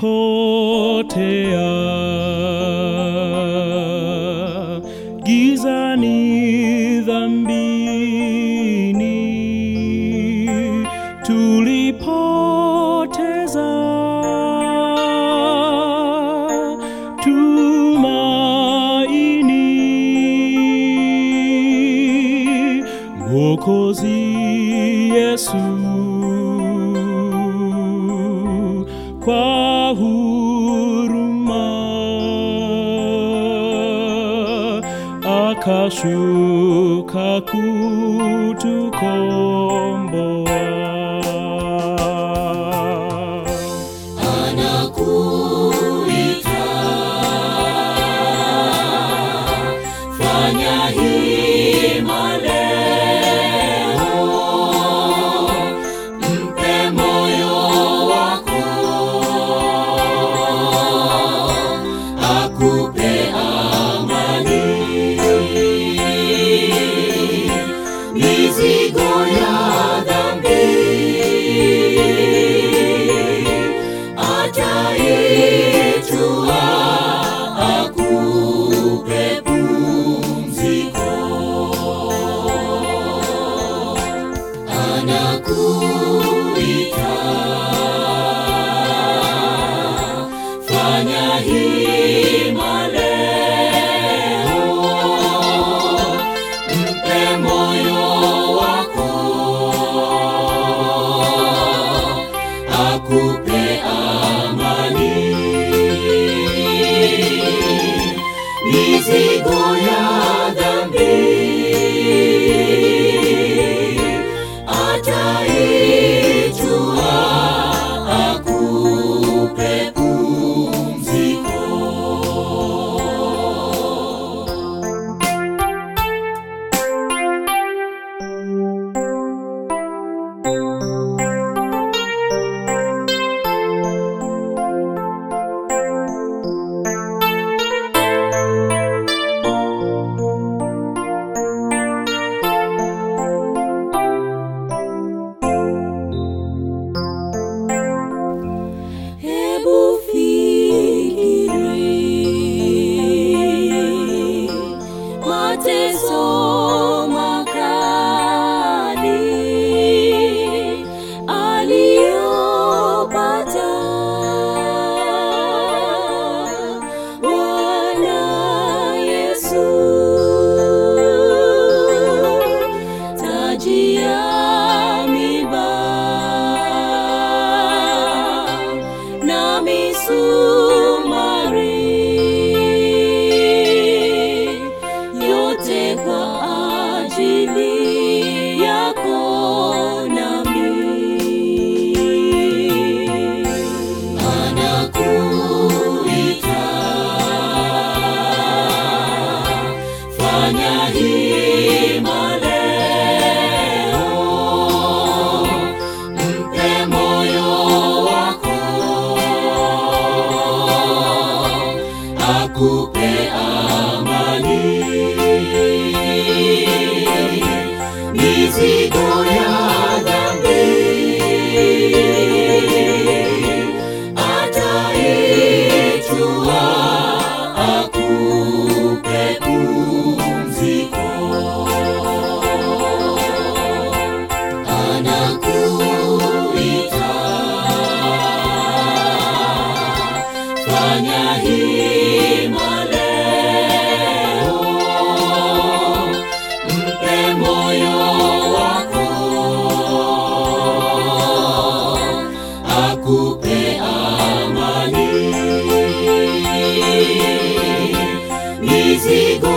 potea gizani dhambini tulipoteza. Tumaini Mwokozi Yesu. Kwa ahuruma. Akashuka kutukomboa nakuita fanya hima leo. nome. Fanya hii sigo.